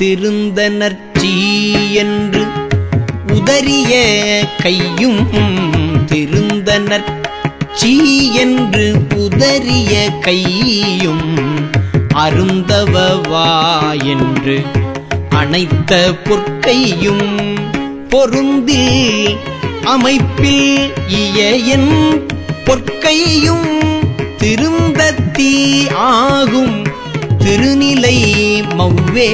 திருந்தனர்ச்சி என்று உதறிய கையும் திருந்தனர்ச்சி என்று உதறிய கையும் அருந்தவவா என்று அனைத்த பொற்கையும் பொருந்தி அமைப்பில் இயன் பொற்கையும் திருந்தத்தீ ஆகும் திருநிலை மவ்வே